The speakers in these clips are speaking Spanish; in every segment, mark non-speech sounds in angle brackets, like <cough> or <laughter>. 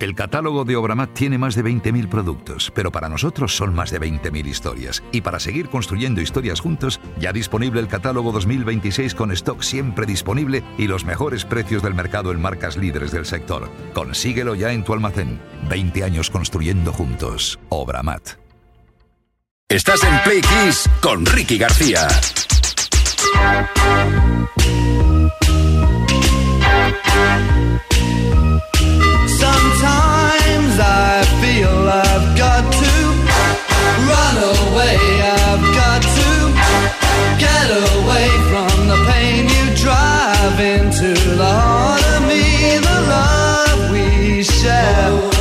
El catálogo de Obramat tiene más de 20.000 productos, pero para nosotros son más de 20.000 historias. Y para seguir construyendo historias juntos, ya disponible el catálogo 2026 con stock siempre disponible y los mejores precios del mercado en marcas líderes del sector. Consíguelo ya en tu almacén. 20 años construyendo juntos. Obramat. Estás en Play Kiss con Ricky García. Sometimes I feel I've got to run away. I've got to get away from the pain you drive into the heart of me. The love we share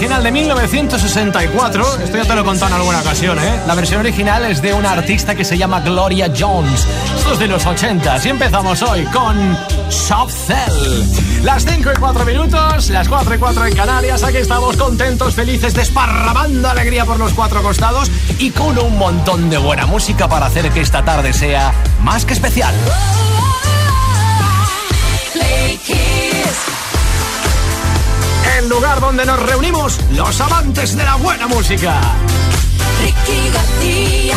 original de 1964. Esto ya te lo he contado en alguna ocasión, ¿eh? La versión original es de una artista que se llama Gloria Jones. Esto es de los 80 y empezamos hoy con Soft Cell. Las 5 y 4 minutos, las 4 y 4 en Canarias. Aquí estamos contentos, felices, desparramando alegría por los cuatro costados y con un montón de buena música para hacer que esta tarde sea más que especial. El lugar donde nos reunimos los amantes de la buena música. Ricky García.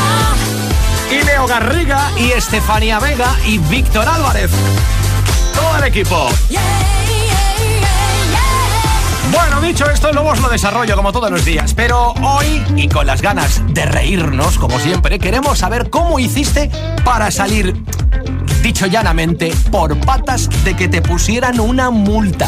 y Leo Garriga y Estefanía Vega y Víctor Álvarez. Todo el equipo. Yeah, yeah, yeah, yeah. Bueno, dicho esto, luego os lo desarrollo como todos los días. Pero hoy, y con las ganas de reírnos, como siempre, queremos saber cómo hiciste para salir, dicho llanamente, por patas de que te pusieran una multa.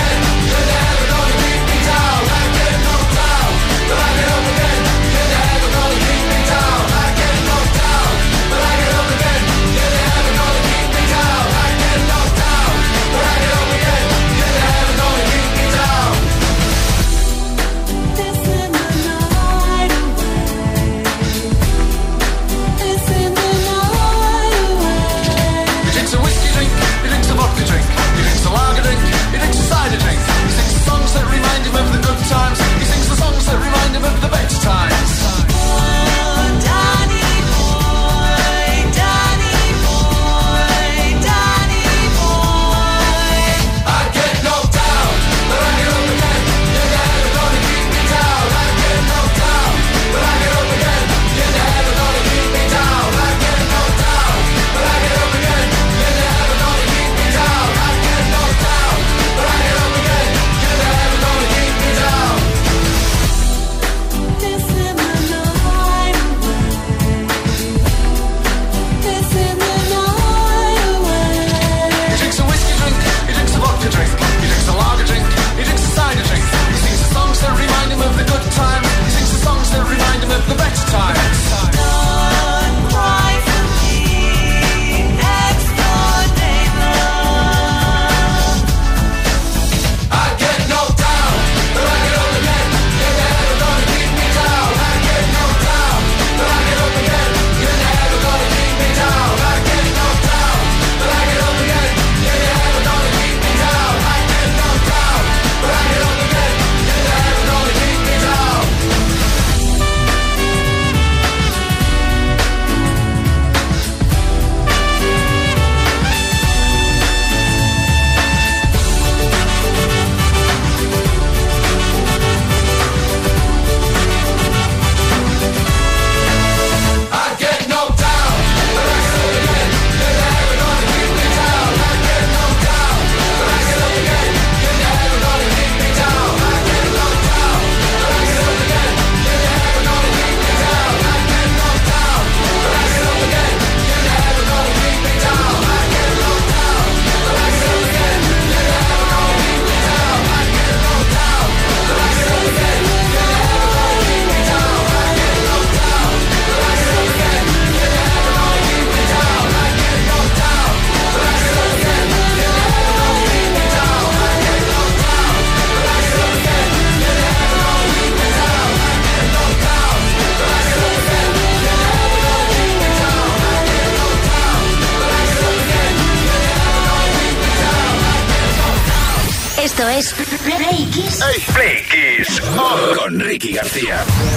Ricky García.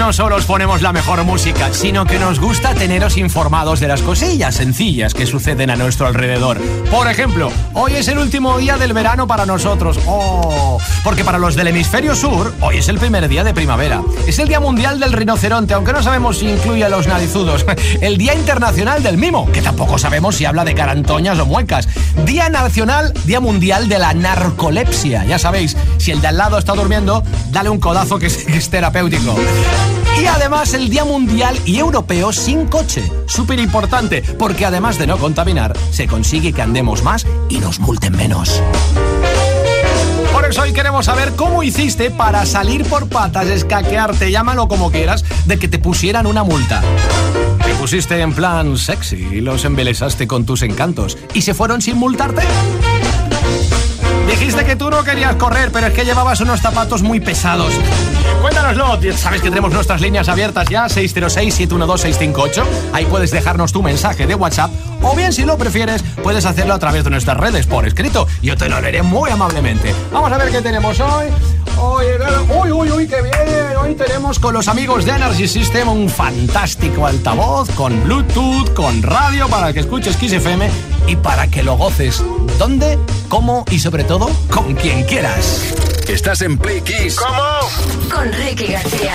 No solo os ponemos la mejor música, sino que nos gusta teneros informados de las cosillas sencillas que suceden a nuestro alrededor. Por ejemplo, hoy es el último día del verano para nosotros. Oh, porque para los del hemisferio sur, hoy es el primer día de primavera. Es el Día Mundial del Rinoceronte, aunque no sabemos si incluye a los narizudos. <laughs> El Día Internacional del Mimo, que tampoco sabemos si habla de carantoñas o muecas. Día Nacional, Día Mundial de la Narcolepsia. Ya sabéis, si el de al lado está durmiendo, dale un codazo que es, terapéutico. Y además el Día Mundial y Europeo sin coche. Súper importante, porque además de no contaminar, se consigue que andemos más y nos multen menos. Por eso hoy queremos saber cómo hiciste para salir por patas, escaquearte, llámalo como quieras, de que te pusieran una multa. Te pusiste en plan sexy y los embelesaste con tus encantos y se fueron sin multarte. Dijiste que tú no querías correr, pero es que llevabas unos zapatos muy pesados. Cuéntanoslo. Sabes que tenemos nuestras líneas abiertas ya, 606-712-658. Ahí puedes dejarnos tu mensaje de WhatsApp. O bien, si lo prefieres, puedes hacerlo a través de nuestras redes por escrito. Yo te lo leeré muy amablemente. Vamos a ver qué tenemos hoy. Hoy, uy, uy, uy, qué bien. Hoy tenemos con los amigos de Energy System un fantástico altavoz con Bluetooth, con radio para que escuches Kiss FM y para que lo goces. ¿Dónde? ¿Cómo? Y sobre todo, con quien quieras. Estás en Play Kiss. Con Ricky García.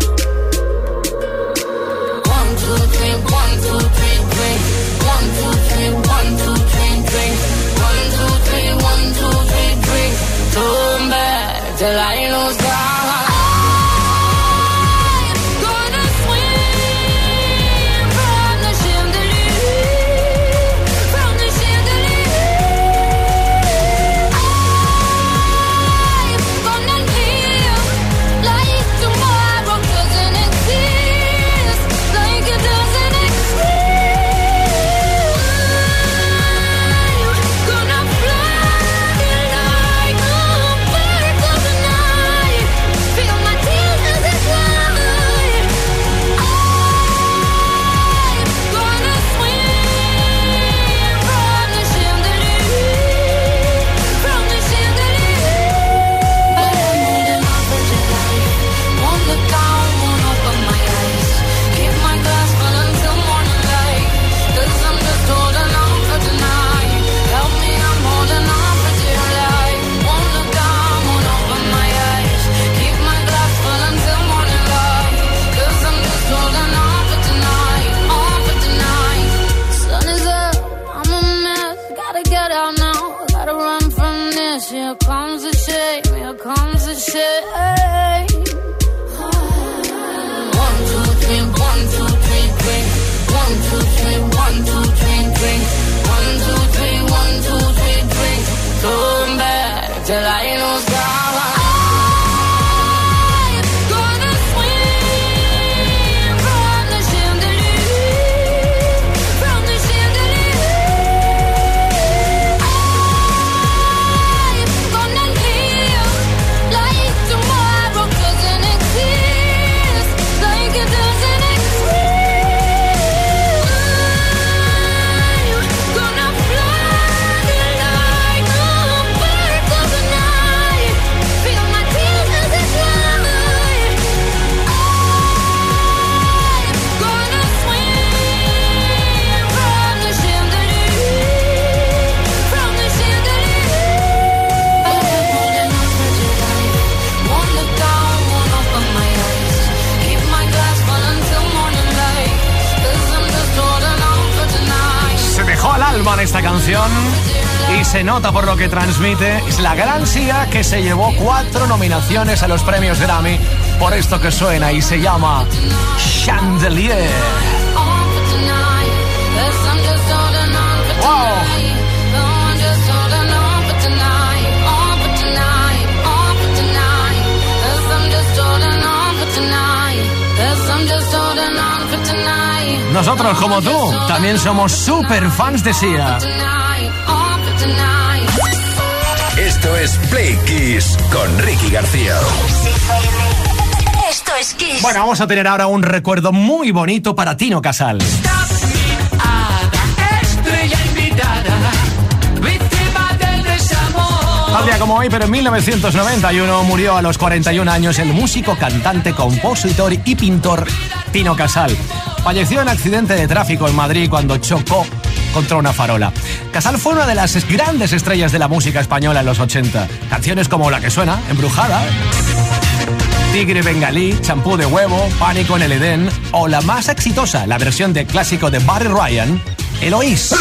Till I. se nota por lo que transmite. Es la gran Sia que se llevó cuatro nominaciones a los premios Grammy por esto que suena y se llama Chandelier. Wow. Nosotros, como tú, también somos super fans de Sia. Es Play Kiss con Ricky García. Esto es Kiss. Bueno, vamos a tener ahora un recuerdo muy bonito para Tino Casal. Estrella invitada, víctima del desamor. Tal día como hoy, pero en 1991 murió a los 41 años el músico, cantante, compositor y pintor Tino Casal. Falleció en accidente de tráfico en Madrid cuando chocó contra una farola. Casal fue una de las grandes estrellas de la música española en los 80. Canciones como la que suena, Embrujada, Tigre Bengalí, Champú de Huevo, Pánico en el Edén o la más exitosa, la versión de clásico de Barry Ryan, Eloís.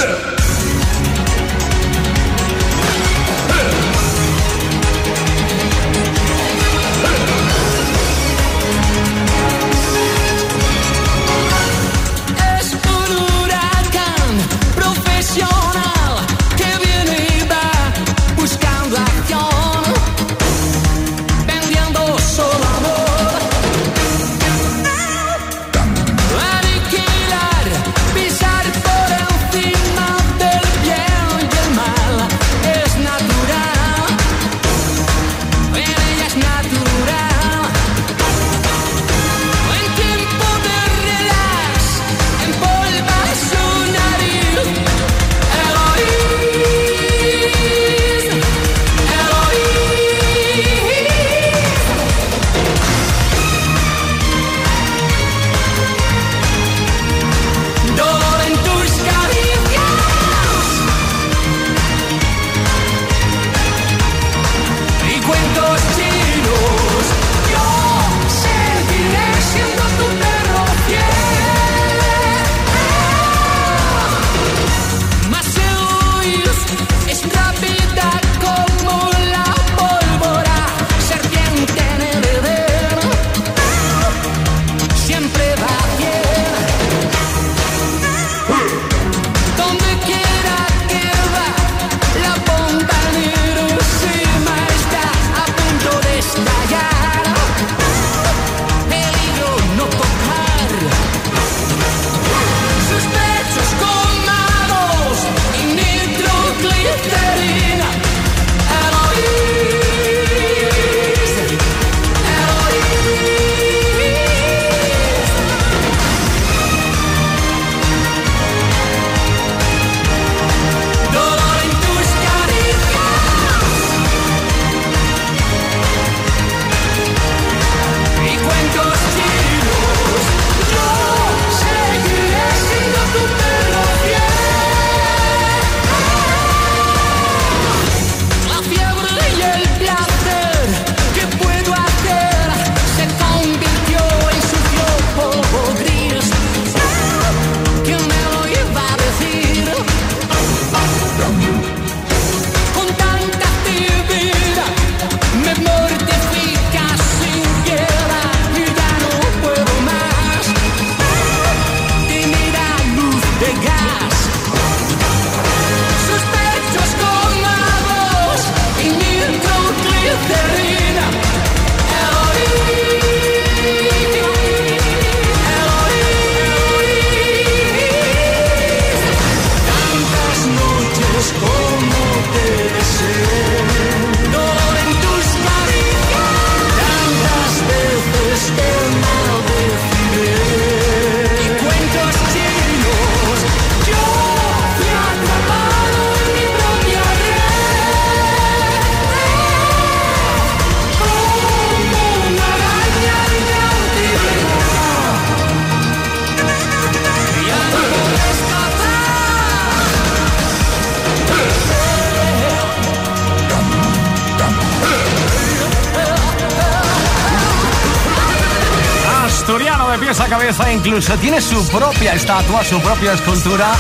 jefa incluso tiene su propia estatua, su propia escultura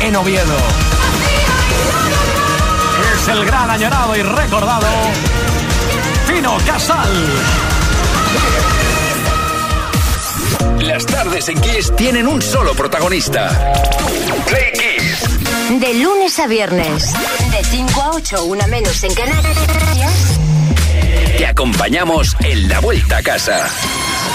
en Oviedo. Es el gran añorado y recordado Fino Casal. Las tardes en Kiss tienen un solo protagonista. Play De lunes a viernes, de 5 a 8, una menos en Canarias. Te acompañamos en la vuelta a casa.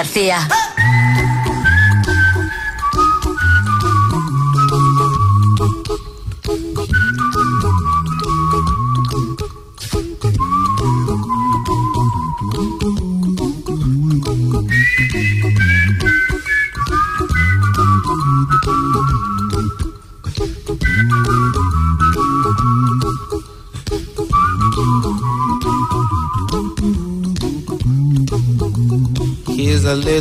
García.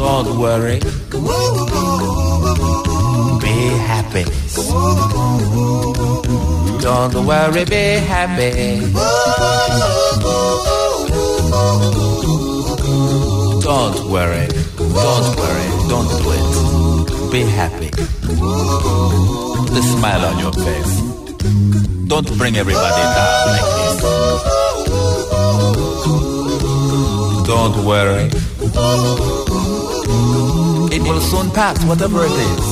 Don't worry. Be happy. Don't worry, be happy. Don't worry. Don't worry. Don't do it. Be happy. A smile on your face. Don't bring everybody down like this. Don't worry. It will soon pass, whatever it is.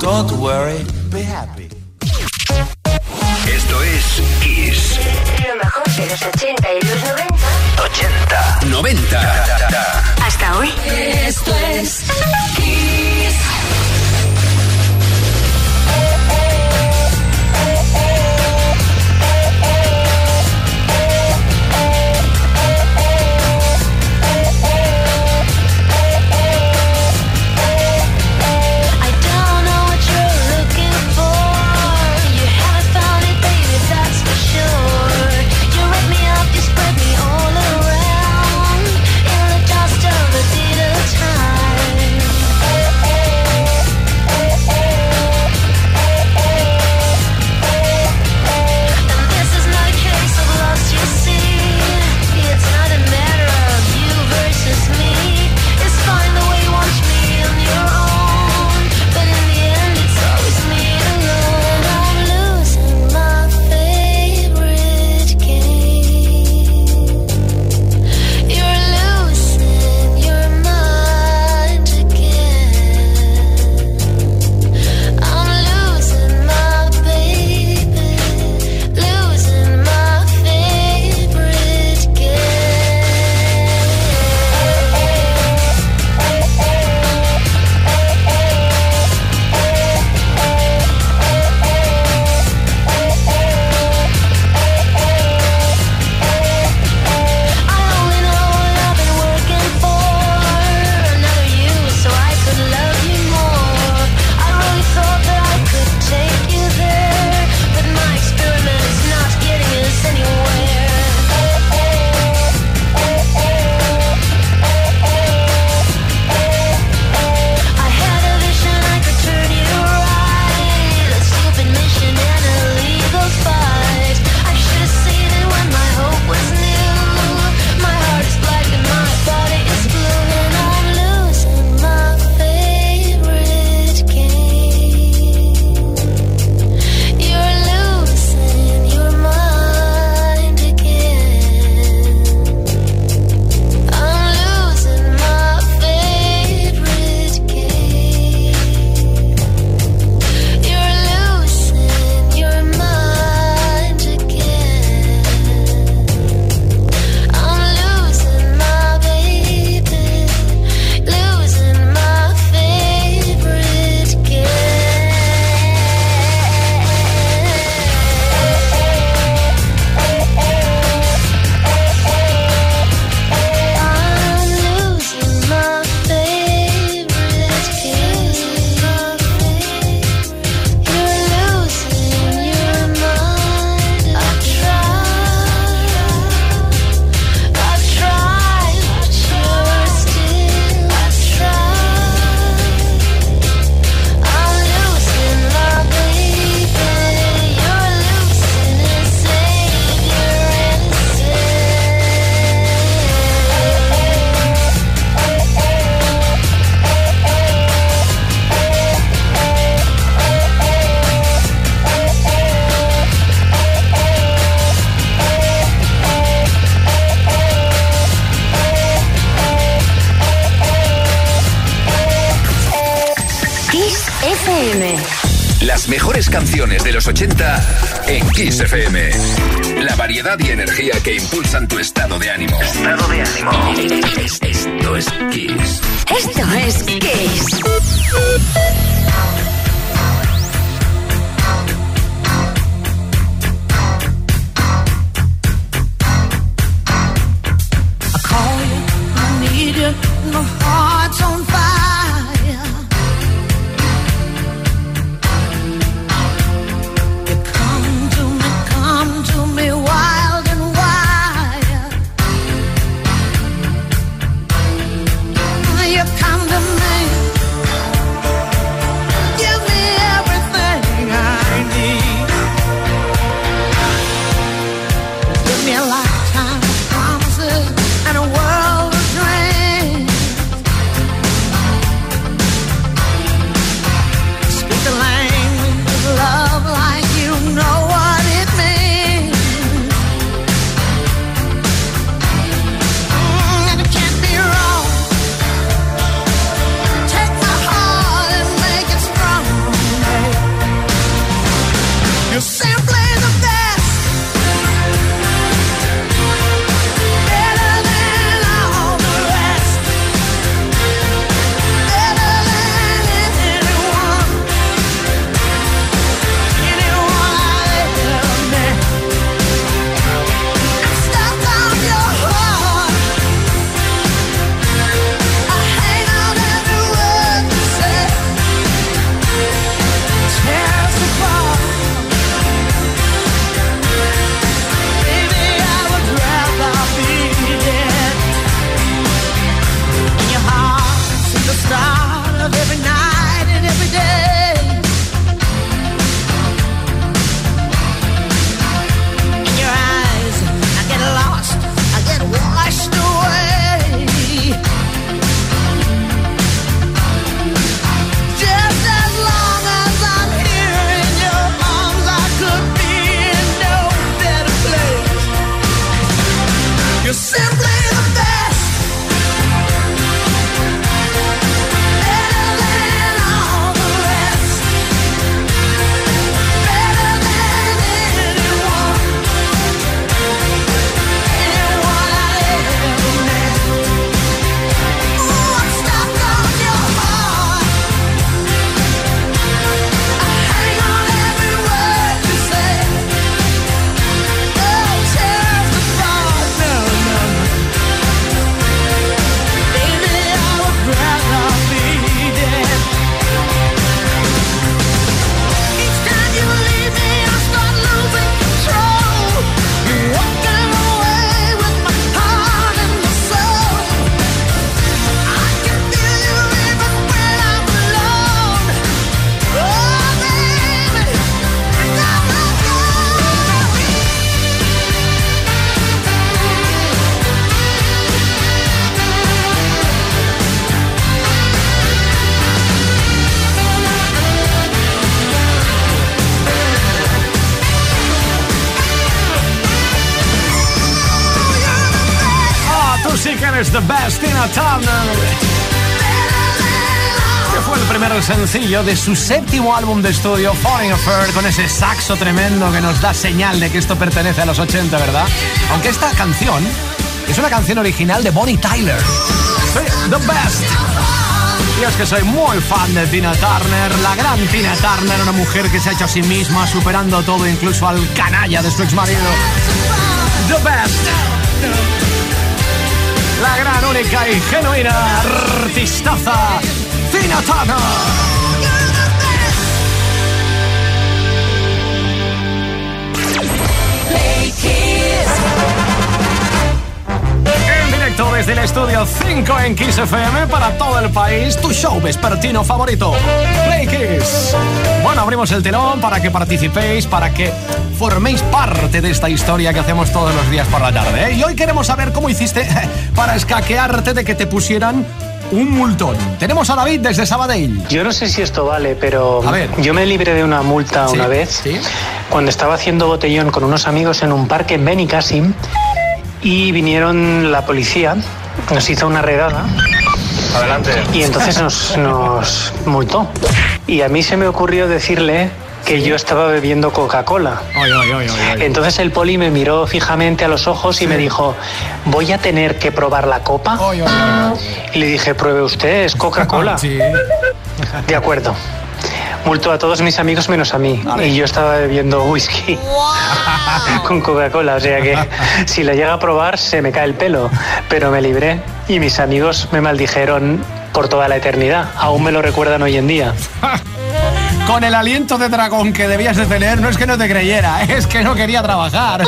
Don't worry, be happy. Esto es Kiss. Lo mejor de los 80 y los 90. 80, 90. Hasta hoy. Esto es Kiss. Canciones de los 80 en Kiss FM. La variedad y energía que impulsan tu estado de ánimo. Estado de ánimo. Es- Esto es Kiss. Esto es Kiss. The best, Tina Turner. Que fue el primer sencillo de su séptimo álbum de estudio, Falling Affair, con ese saxo tremendo que nos da señal de que esto pertenece a los 80, ¿verdad? Aunque esta canción es una canción original de Bonnie Tyler. The best. Y es que soy muy fan de Tina Turner, la gran Tina Turner, una mujer que se ha hecho a sí misma, superando todo, incluso al canalla de su ex marido. The best. La gran, única y genuina artistaza, Tina Turner. En directo desde el estudio 5 en Kiss FM para todo el país, tu show vespertino favorito, Play Kiss. Bueno, abrimos el telón para que participéis, para que forméis parte de esta historia que hacemos todos los días por la tarde. ¿eh? Y hoy queremos saber cómo hiciste <laughs> para escaquearte de que te pusieran un multón. Tenemos a David desde Sabadell. Yo no sé si esto vale, pero A ver. yo me libré de una multa Sí, una vez sí. cuando estaba haciendo botellón con unos amigos en un parque en Benicassim y vinieron la policía, nos hizo una redada Adelante. y entonces nos, nos multó. y a mí se me ocurrió decirle que yo estaba bebiendo Coca-Cola. Entonces el poli me miró fijamente a los ojos y me dijo, voy a tener que probar la copa. Ay, ay, ay. Y le dije, pruebe usted, es Coca-Cola. Sí. De acuerdo. Multó a todos mis amigos menos a mí. Y yo estaba bebiendo whisky <laughs> con Coca-Cola. O sea que <laughs> si la llega a probar se me cae el pelo. Pero me libré y mis amigos me maldijeron por toda la eternidad. Aún me lo recuerdan hoy en día. <laughs> Con el aliento de dragón que debías de tener, no es que no te creyera, es que no quería trabajar.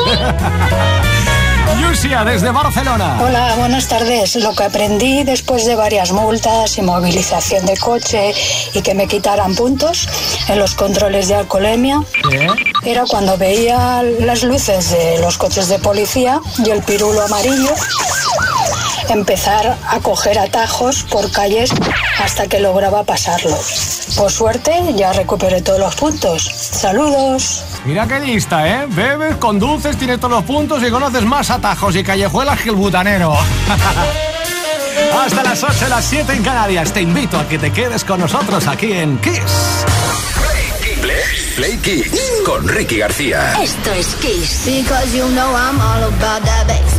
Yusia, desde Barcelona. Hola, buenas tardes. Lo que aprendí después de varias multas y movilización de coche y que me quitaran puntos en los controles de alcoholemia era cuando veía las luces de los coches de policía y el pirulo amarillo empezar a coger atajos por calles hasta que lograba pasarlo. Por suerte ya recuperé todos los puntos. Saludos. Mira qué lista, ¿eh? Bebes, conduces, tienes todos los puntos y conoces más atajos y callejuelas que el butanero. <laughs> Hasta las 8, las 7 en Canarias. Te invito a que te quedes con nosotros aquí en Kiss. Play, Play Kiss con Ricky García. Esto es Kiss. Because you know I'm all about that bass,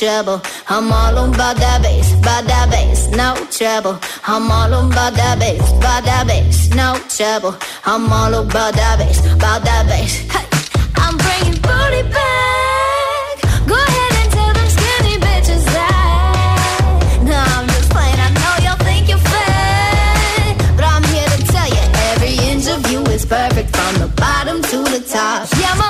trouble. I'm all about that bass, about that bass, no trouble. I'm all about that bass, about that bass, no trouble. I'm all about that bass, about that bass. Hey, I'm bringing booty back. Go ahead and tell them skinny bitches that. No, I'm just playing. I know y'all think you're fat, but I'm here to tell you every inch of you is perfect from the bottom to the top. Yeah, my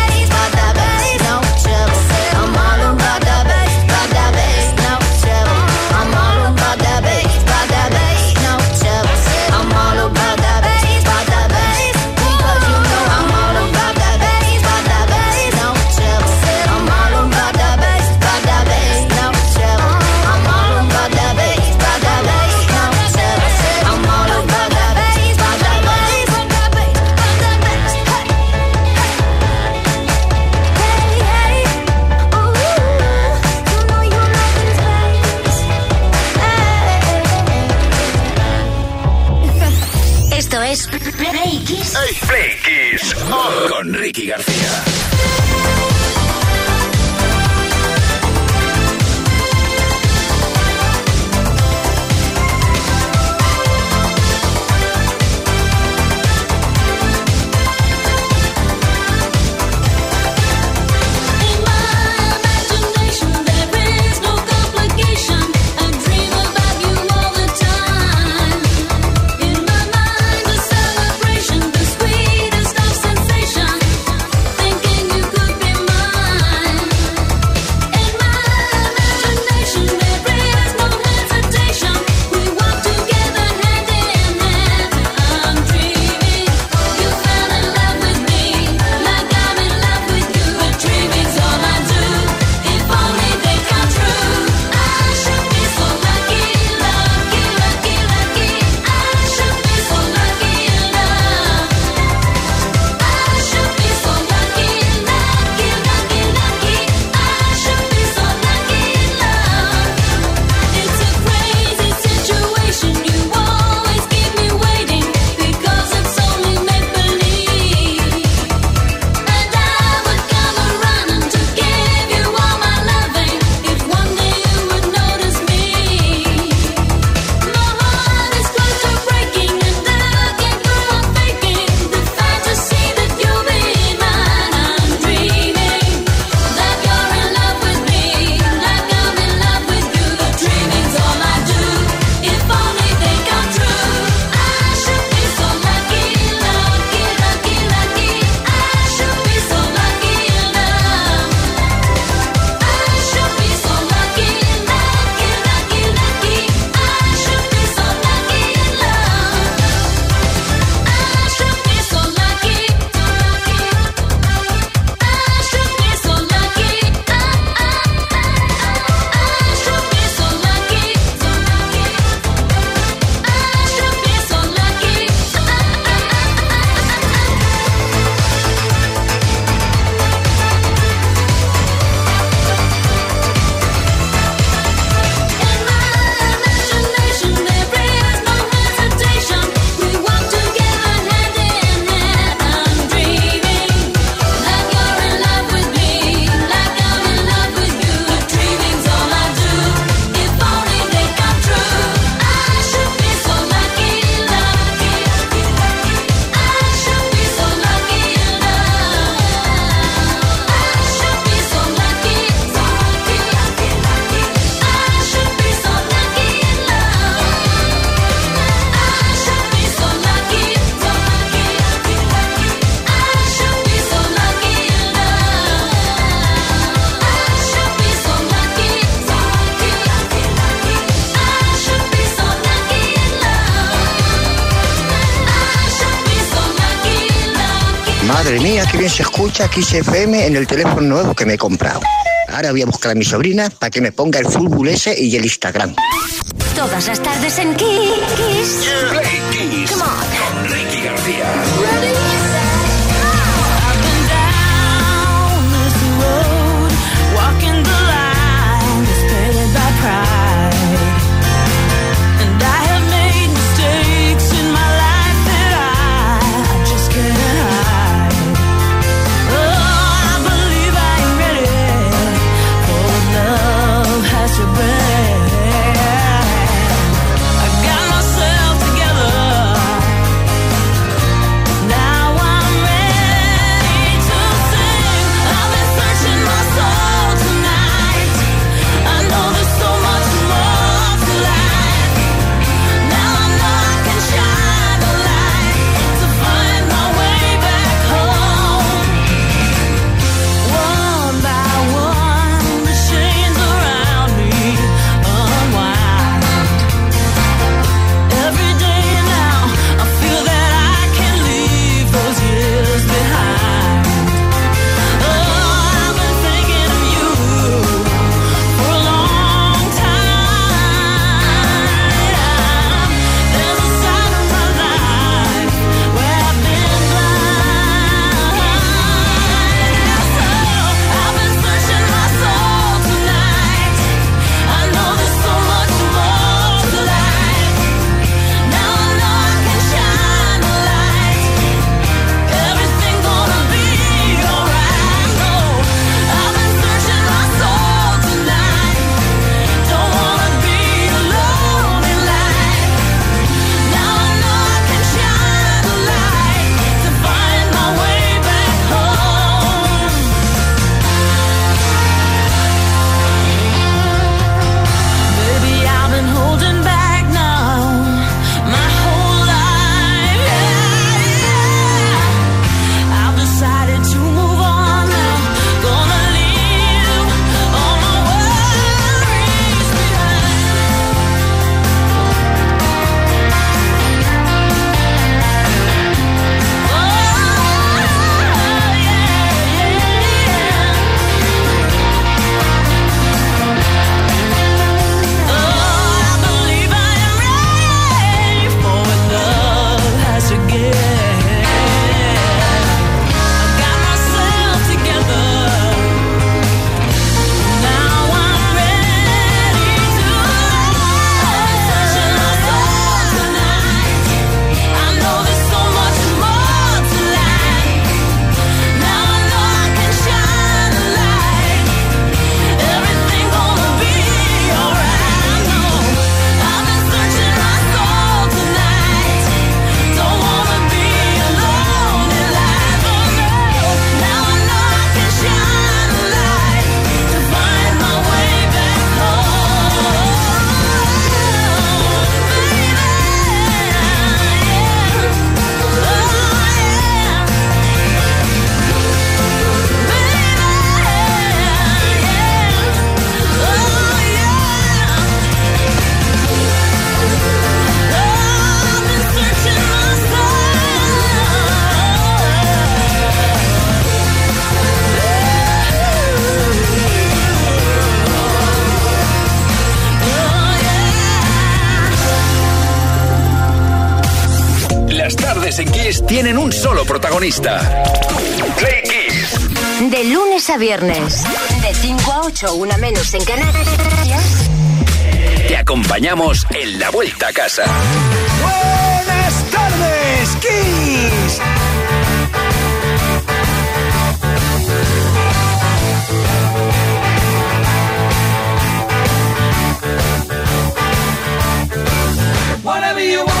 Ricky García. escucha Kiss FM en el teléfono nuevo que me he comprado. Ahora voy a buscar a mi sobrina para que me ponga el fútbol ese y el Instagram. Todas las tardes en Kiss. tienen un solo protagonista. Kiss. De lunes a viernes, de 5 a 8, una menos en Canarias. Te acompañamos en la vuelta a casa. Buenas tardes, Kiss. Whatever you want.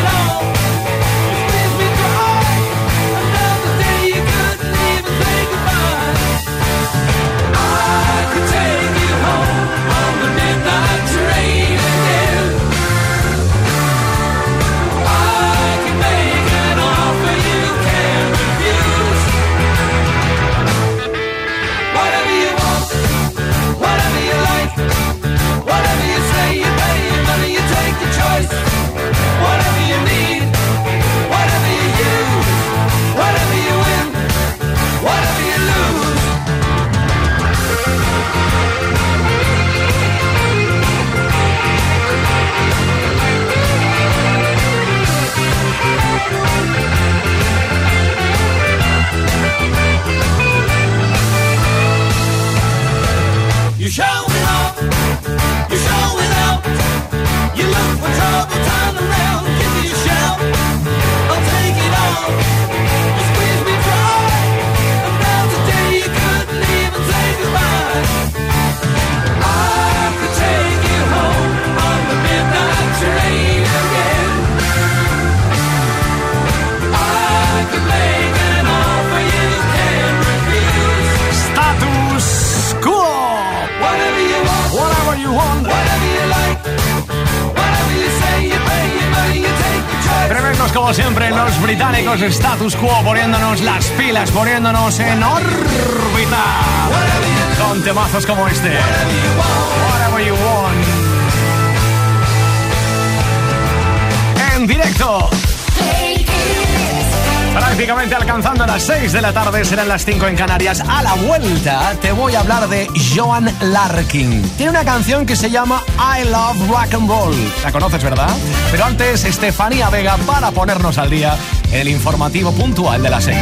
las 6 de la tarde, serán las 5 en Canarias. A la vuelta te voy a hablar de Joan Larkin. Tiene una canción que se llama I Love Rock and Roll. La conoces, ¿verdad? Pero antes, Estefanía Vega para ponernos al día el informativo puntual de las 6.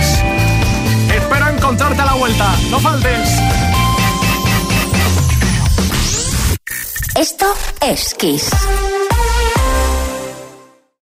Espero encontrarte a la vuelta. No faltes. Esto es Kiss.